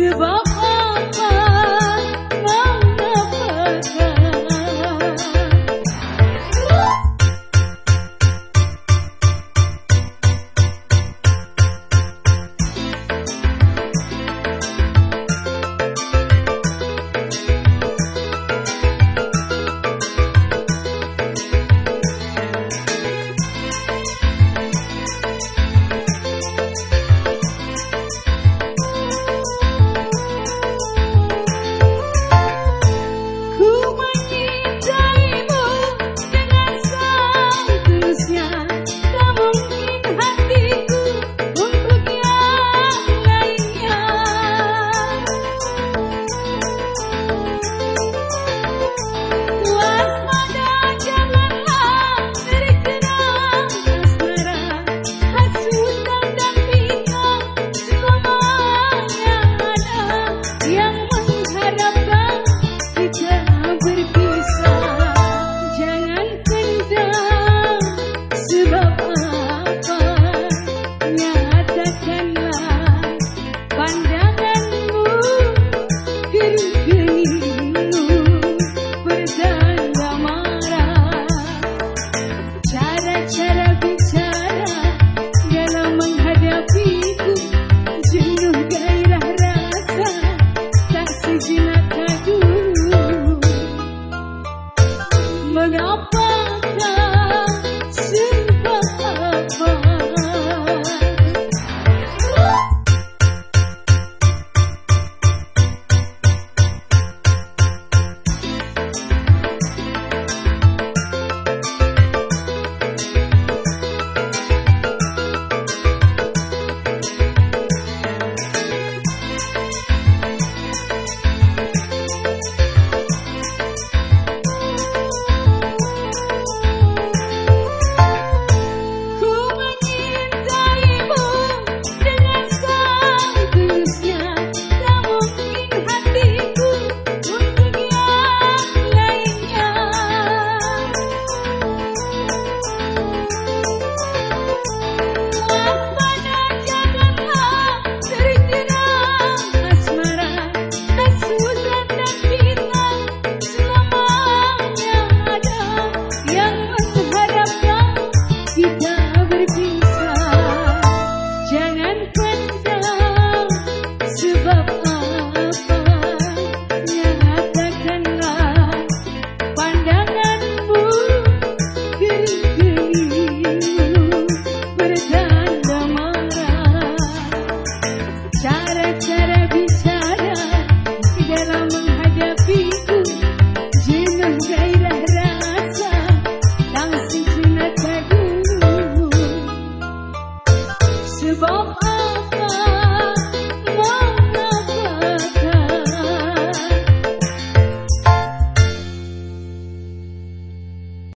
Shiva chara chara